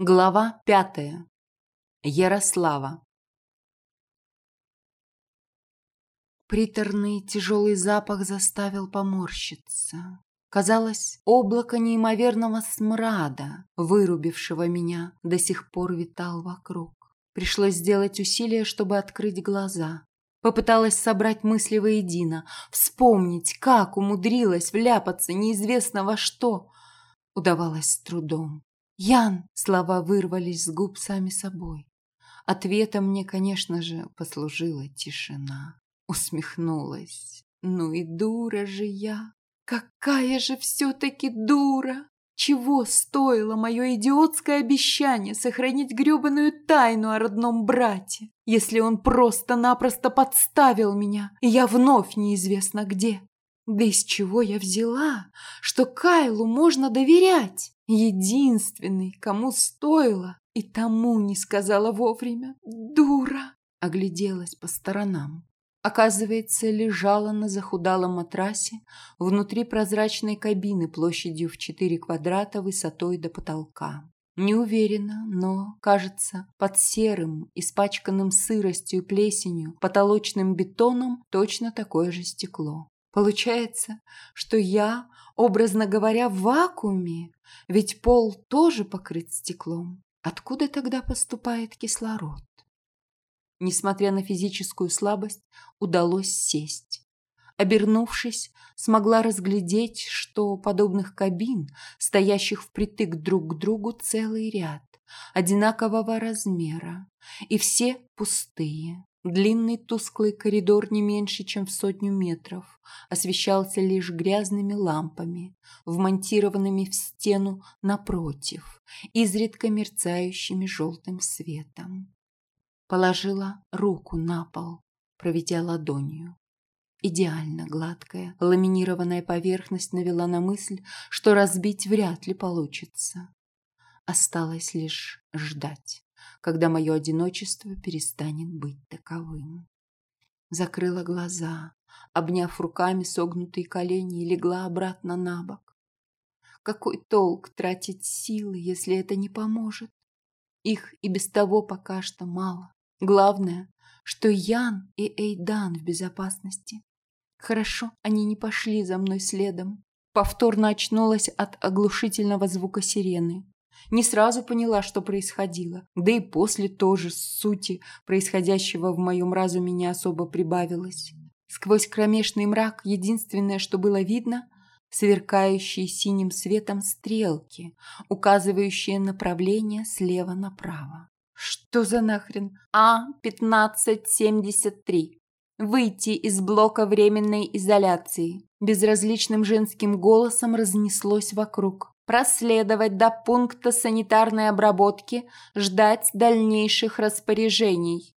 Глава пятая. Ярослава. Приторный тяжелый запах заставил поморщиться. Казалось, облако неимоверного смрада, вырубившего меня, до сих пор витал вокруг. Пришлось сделать усилие, чтобы открыть глаза. Попыталась собрать мысли воедино, вспомнить, как умудрилась вляпаться неизвестно во что. Удавалось с трудом. «Ян!» – слова вырвались с губ сами собой. Ответом мне, конечно же, послужила тишина. Усмехнулась. «Ну и дура же я! Какая же все-таки дура! Чего стоило мое идиотское обещание сохранить гребаную тайну о родном брате, если он просто-напросто подставил меня, и я вновь неизвестно где? Да из чего я взяла, что Кайлу можно доверять? Единственный, кому стоило, и тому не сказала вовремя. Дура! Огляделась по сторонам. Оказывается, лежала на захудалом матрасе внутри прозрачной кабины площадью в 4 квадрата высотой до потолка. Не уверена, но, кажется, под серым, испачканным сыростью и плесенью, потолочным бетоном точно такое же стекло. Получается, что я, образно говоря, в вакууме, ведь пол тоже покрыт стеклом. Откуда тогда поступает кислород? Несмотря на физическую слабость, удалось сесть. Обернувшись, смогла разглядеть, что подобных кабин, стоящих впритык друг к другу, целый ряд, одинакового размера, и все пустые. Длинный тусклый коридор не меньше, чем в сотню метров, освещался лишь грязными лампами, вмонтированными в стену напротив, изредка мерцающими желтым светом. Положила руку на пол, проведя ладонью. Идеально гладкая, ламинированная поверхность навела на мысль, что разбить вряд ли получится. Осталось лишь ждать когда мое одиночество перестанет быть таковым. Закрыла глаза, обняв руками согнутые колени и легла обратно на бок. Какой толк тратить силы, если это не поможет? Их и без того пока что мало. Главное, что Ян и Эйдан в безопасности. Хорошо, они не пошли за мной следом. Повторно очнулась от оглушительного звука сирены. Не сразу поняла, что происходило. Да и после тоже сути происходящего в моем разуме не особо прибавилось. Сквозь кромешный мрак единственное, что было видно – сверкающие синим светом стрелки, указывающие направление слева направо. Что за нахрен? А-1573. Выйти из блока временной изоляции. Безразличным женским голосом разнеслось вокруг проследовать до пункта санитарной обработки, ждать дальнейших распоряжений.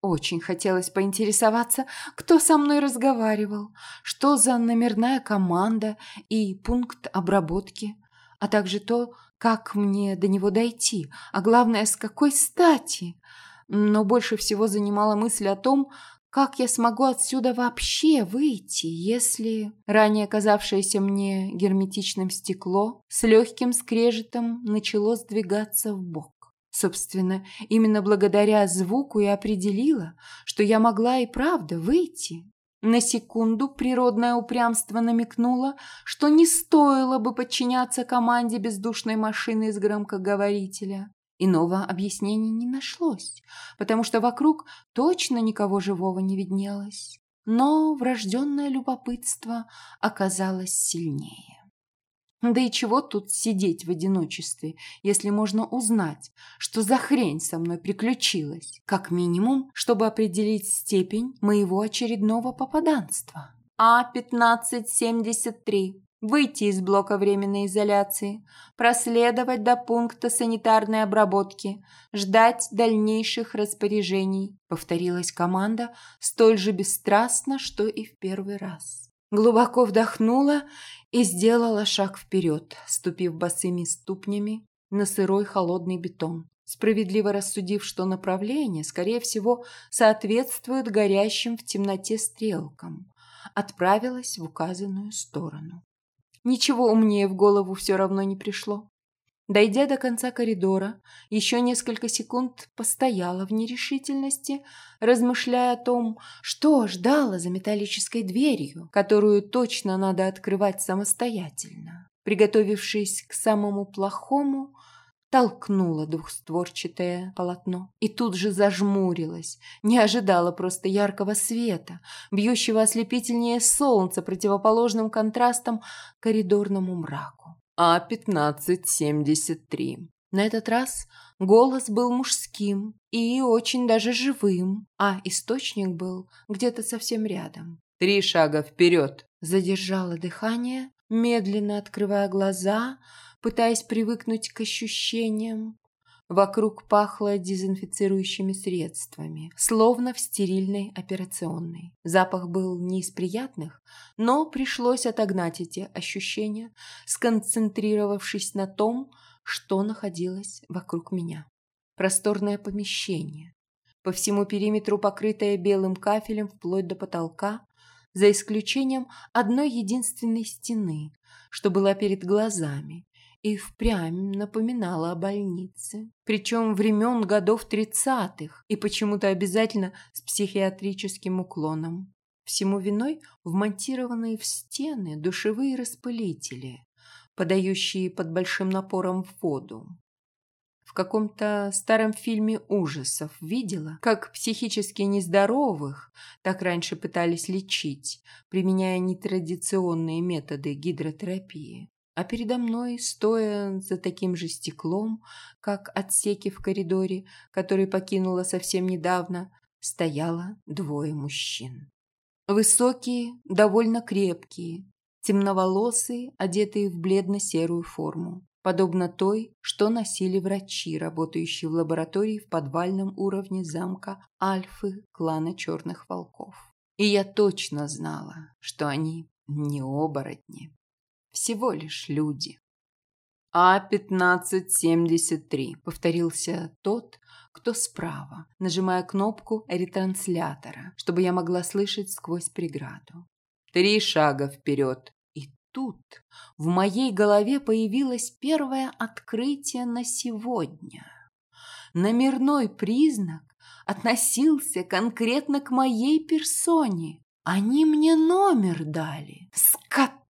Очень хотелось поинтересоваться, кто со мной разговаривал, что за номерная команда и пункт обработки, а также то, как мне до него дойти, а главное, с какой стати. Но больше всего занимала мысль о том, как я смогу отсюда вообще выйти, если ранее казавшееся мне герметичным стекло с легким скрежетом начало сдвигаться в бок? Собственно, именно благодаря звуку и определила, что я могла и правда выйти. На секунду природное упрямство намекнуло, что не стоило бы подчиняться команде бездушной машины из громкоговорителя. Иного объяснения не нашлось, потому что вокруг точно никого живого не виднелось. Но врожденное любопытство оказалось сильнее. Да и чего тут сидеть в одиночестве, если можно узнать, что за хрень со мной приключилась, как минимум, чтобы определить степень моего очередного попаданства. А-1573 выйти из блока временной изоляции, проследовать до пункта санитарной обработки, ждать дальнейших распоряжений, повторилась команда столь же бесстрастно, что и в первый раз. Глубоко вдохнула и сделала шаг вперед, ступив босыми ступнями на сырой холодный бетон, справедливо рассудив, что направление, скорее всего, соответствует горящим в темноте стрелкам, отправилась в указанную сторону. Ничего умнее в голову все равно не пришло. Дойдя до конца коридора, еще несколько секунд постояла в нерешительности, размышляя о том, что ждала за металлической дверью, которую точно надо открывать самостоятельно. Приготовившись к самому плохому, толкнула двухстворчатое полотно и тут же зажмурилась, не ожидала просто яркого света, бьющего ослепительнее солнца противоположным контрастом коридорному мраку. А-1573. На этот раз голос был мужским и очень даже живым, а источник был где-то совсем рядом. «Три шага вперед!» Задержала дыхание, медленно открывая глаза, пытаясь привыкнуть к ощущениям. Вокруг пахло дезинфицирующими средствами, словно в стерильной операционной. Запах был не из приятных, но пришлось отогнать эти ощущения, сконцентрировавшись на том, что находилось вокруг меня. Просторное помещение, по всему периметру покрытое белым кафелем вплоть до потолка, за исключением одной единственной стены, что была перед глазами, и впрямь напоминала о больнице. Причем времен годов тридцатых и почему-то обязательно с психиатрическим уклоном. Всему виной вмонтированные в стены душевые распылители, подающие под большим напором воду. В каком-то старом фильме ужасов видела, как психически нездоровых так раньше пытались лечить, применяя нетрадиционные методы гидротерапии. А передо мной, стоя за таким же стеклом, как отсеки в коридоре, который покинула совсем недавно, стояло двое мужчин. Высокие, довольно крепкие, темноволосые, одетые в бледно-серую форму, подобно той, что носили врачи, работающие в лаборатории в подвальном уровне замка Альфы клана Черных Волков. И я точно знала, что они не оборотни всего лишь люди. А-1573, повторился тот, кто справа, нажимая кнопку ретранслятора, чтобы я могла слышать сквозь преграду. Три шага вперед. И тут в моей голове появилось первое открытие на сегодня. Номерной признак относился конкретно к моей персоне. Они мне номер дали.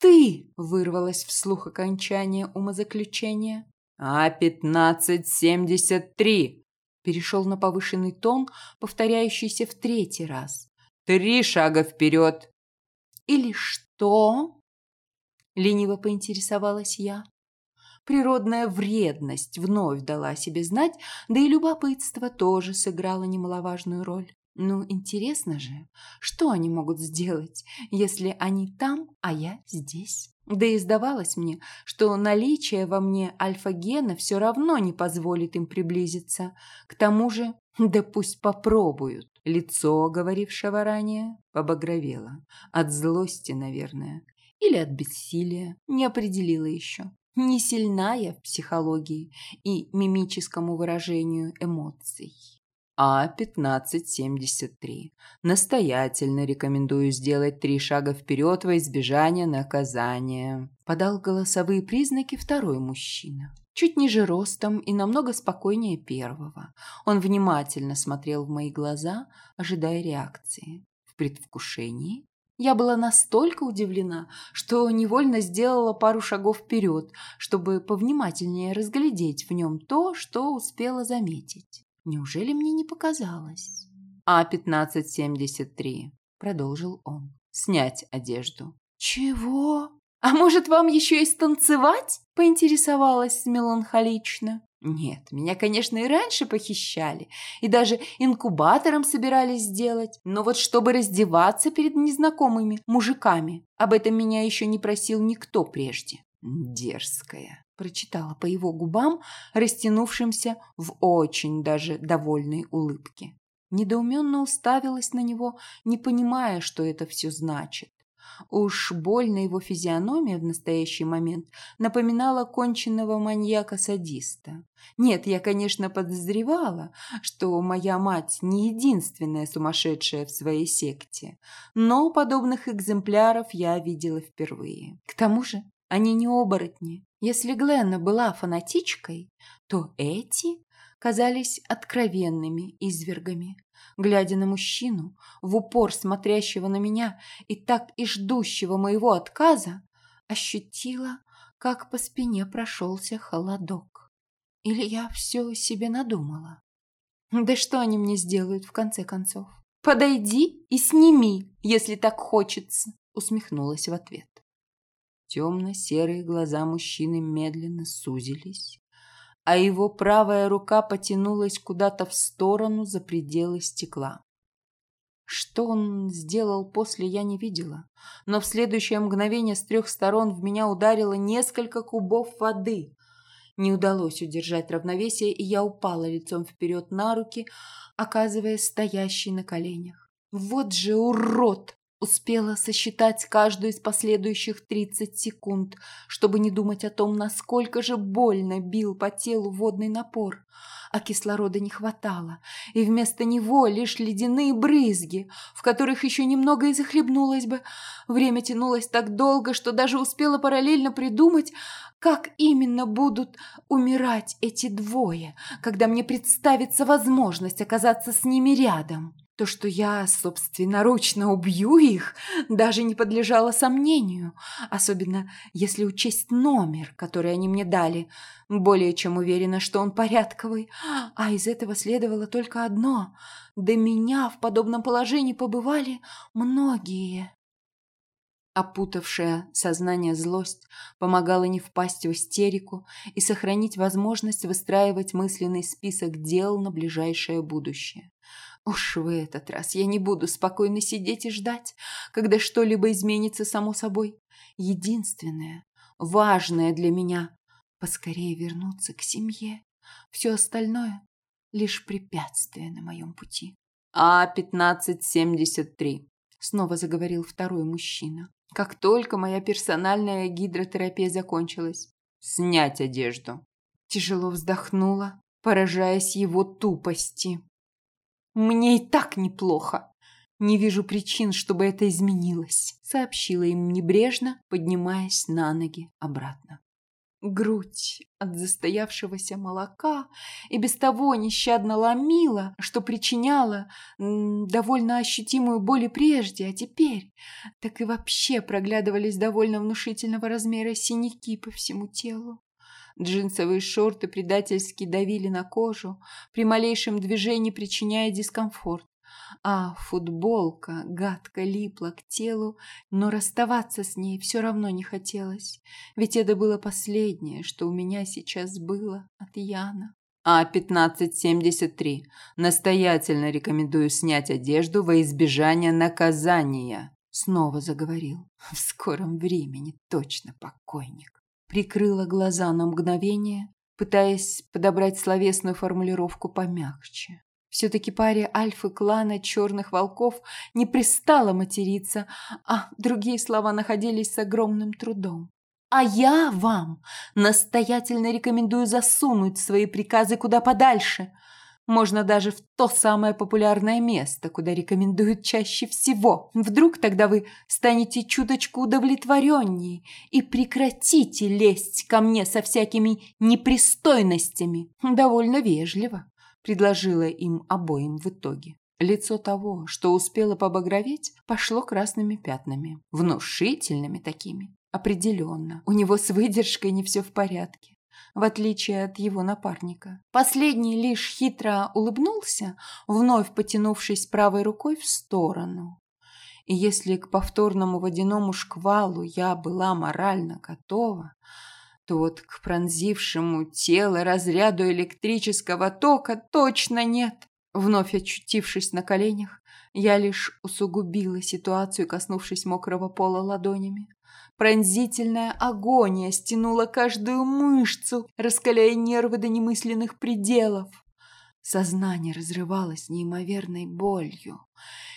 «Скоты!» – вырвалось вслух окончание умозаключения. «А-1573!» – перешел на повышенный тон, повторяющийся в третий раз. «Три шага вперед!» «Или что?» – лениво поинтересовалась я. Природная вредность вновь дала себе знать, да и любопытство тоже сыграло немаловажную роль. Ну, интересно же, что они могут сделать, если они там, а я здесь? Да и сдавалось мне, что наличие во мне альфа-гена все равно не позволит им приблизиться. К тому же, да пусть попробуют. Лицо, говорившего ранее, побагровело. От злости, наверное. Или от бессилия. Не определила еще. Не сильная в психологии и мимическому выражению эмоций. А-1573. Настоятельно рекомендую сделать три шага вперед во избежание наказания. Подал голосовые признаки второй мужчина. Чуть ниже ростом и намного спокойнее первого. Он внимательно смотрел в мои глаза, ожидая реакции. В предвкушении я была настолько удивлена, что невольно сделала пару шагов вперед, чтобы повнимательнее разглядеть в нем то, что успела заметить. Неужели мне не показалось? А-1573, продолжил он. Снять одежду. Чего? А может, вам еще и станцевать? Поинтересовалась меланхолично. Нет, меня, конечно, и раньше похищали, и даже инкубатором собирались сделать, но вот чтобы раздеваться перед незнакомыми мужиками, об этом меня еще не просил никто прежде. Дерзкая прочитала по его губам, растянувшимся в очень даже довольной улыбке. Недоуменно уставилась на него, не понимая, что это все значит. Уж больно его физиономия в настоящий момент напоминала конченного маньяка-садиста. Нет, я, конечно, подозревала, что моя мать не единственная сумасшедшая в своей секте, но подобных экземпляров я видела впервые. К тому же Они не оборотни. Если Гленна была фанатичкой, то эти казались откровенными извергами. Глядя на мужчину, в упор смотрящего на меня и так и ждущего моего отказа, ощутила, как по спине прошелся холодок. Или я все себе надумала? Да что они мне сделают в конце концов? Подойди и сними, если так хочется, усмехнулась в ответ. Темно-серые глаза мужчины медленно сузились, а его правая рука потянулась куда-то в сторону за пределы стекла. Что он сделал после, я не видела, но в следующее мгновение с трех сторон в меня ударило несколько кубов воды. Не удалось удержать равновесие, и я упала лицом вперед на руки, оказываясь стоящей на коленях. Вот же урод! Успела сосчитать каждую из последующих 30 секунд, чтобы не думать о том, насколько же больно бил по телу водный напор. А кислорода не хватало, и вместо него лишь ледяные брызги, в которых еще немного и захлебнулась бы. Время тянулось так долго, что даже успела параллельно придумать, как именно будут умирать эти двое, когда мне представится возможность оказаться с ними рядом. То, что я собственноручно убью их, даже не подлежало сомнению, особенно если учесть номер, который они мне дали. Более чем уверена, что он порядковый, а из этого следовало только одно. До меня в подобном положении побывали многие. Опутавшая сознание злость помогала не впасть в истерику и сохранить возможность выстраивать мысленный список дел на ближайшее будущее. Уж в этот раз я не буду спокойно сидеть и ждать, когда что-либо изменится само собой. Единственное, важное для меня – поскорее вернуться к семье. Все остальное – лишь препятствие на моем пути. «А-1573», – снова заговорил второй мужчина. Как только моя персональная гидротерапия закончилась. «Снять одежду». Тяжело вздохнула, поражаясь его тупости. Мне и так неплохо. Не вижу причин, чтобы это изменилось, сообщила им небрежно, поднимаясь на ноги обратно. Грудь от застоявшегося молока и без того нещадно ломила, что причиняло довольно ощутимую боль и прежде, а теперь так и вообще проглядывались довольно внушительного размера синяки по всему телу. Джинсовые шорты предательски давили на кожу, при малейшем движении причиняя дискомфорт. А футболка гадко липла к телу, но расставаться с ней все равно не хотелось, ведь это было последнее, что у меня сейчас было от Яна. А-1573. Настоятельно рекомендую снять одежду во избежание наказания. Снова заговорил. В скором времени точно покойник прикрыла глаза на мгновение, пытаясь подобрать словесную формулировку помягче. Все-таки паре альфы клана черных волков не пристало материться, а другие слова находились с огромным трудом. А я вам настоятельно рекомендую засунуть свои приказы куда подальше – можно даже в то самое популярное место, куда рекомендуют чаще всего. Вдруг тогда вы станете чуточку удовлетвореннее и прекратите лезть ко мне со всякими непристойностями. Довольно вежливо, предложила им обоим в итоге. Лицо того, что успело побагроветь, пошло красными пятнами. Внушительными такими. Определенно. У него с выдержкой не все в порядке в отличие от его напарника. Последний лишь хитро улыбнулся, вновь потянувшись правой рукой в сторону. И если к повторному водяному шквалу я была морально готова, то вот к пронзившему тело разряду электрического тока точно нет. Вновь очутившись на коленях, я лишь усугубила ситуацию, коснувшись мокрого пола ладонями. Пронзительная агония стянула каждую мышцу, раскаляя нервы до немысленных пределов. Сознание разрывалось неимоверной болью.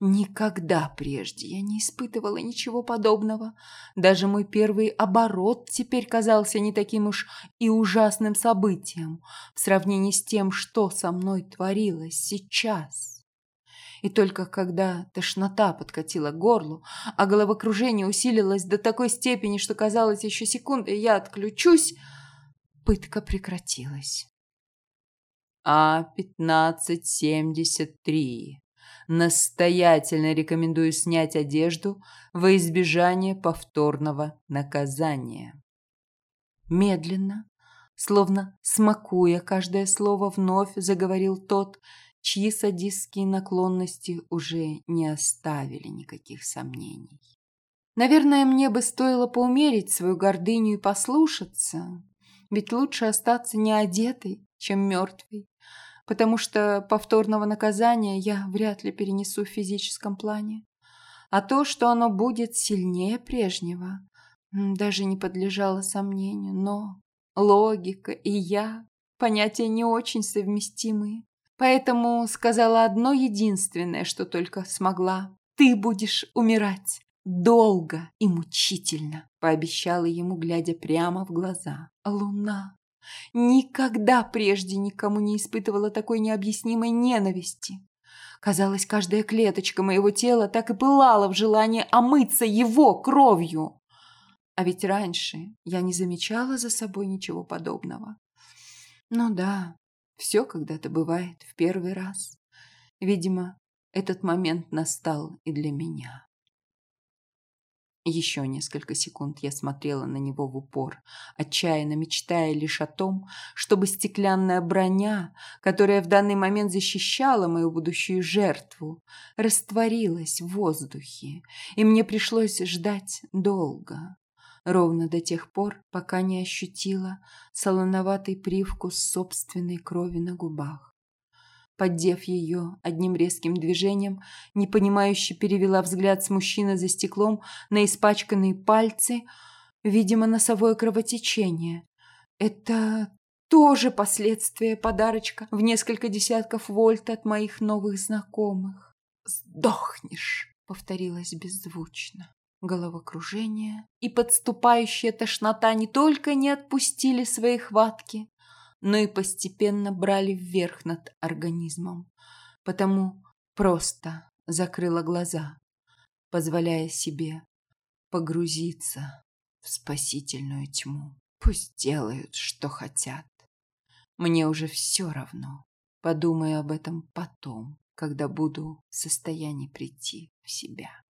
Никогда прежде я не испытывала ничего подобного. Даже мой первый оборот теперь казался не таким уж и ужасным событием в сравнении с тем, что со мной творилось сейчас. И только когда тошнота подкатила к горлу, а головокружение усилилось до такой степени, что казалось еще секунды, я отключусь, пытка прекратилась. А-1573. Настоятельно рекомендую снять одежду во избежание повторного наказания. Медленно, словно смакуя каждое слово, вновь заговорил тот, чьи садистские наклонности уже не оставили никаких сомнений. Наверное, мне бы стоило поумерить свою гордыню и послушаться, ведь лучше остаться неодетой, чем мертвой, потому что повторного наказания я вряд ли перенесу в физическом плане. А то, что оно будет сильнее прежнего, даже не подлежало сомнению, но логика и я – понятия не очень совместимые. Поэтому сказала одно единственное, что только смогла. «Ты будешь умирать долго и мучительно», – пообещала ему, глядя прямо в глаза. «Луна, никогда прежде никому не испытывала такой необъяснимой ненависти. Казалось, каждая клеточка моего тела так и пылала в желании омыться его кровью. А ведь раньше я не замечала за собой ничего подобного. Ну да, все когда-то бывает в первый раз. Видимо, этот момент настал и для меня. Еще несколько секунд я смотрела на него в упор, отчаянно мечтая лишь о том, чтобы стеклянная броня, которая в данный момент защищала мою будущую жертву, растворилась в воздухе, и мне пришлось ждать долго ровно до тех пор, пока не ощутила солоноватый привкус собственной крови на губах. Поддев ее одним резким движением, непонимающе перевела взгляд с мужчины за стеклом на испачканные пальцы, видимо, носовое кровотечение. Это тоже последствия подарочка в несколько десятков вольт от моих новых знакомых. «Сдохнешь!» — повторилось беззвучно. Головокружение и подступающая тошнота не только не отпустили свои хватки, но и постепенно брали вверх над организмом. Потому просто закрыла глаза, позволяя себе погрузиться в спасительную тьму. Пусть делают, что хотят. Мне уже все равно. Подумаю об этом потом, когда буду в состоянии прийти в себя.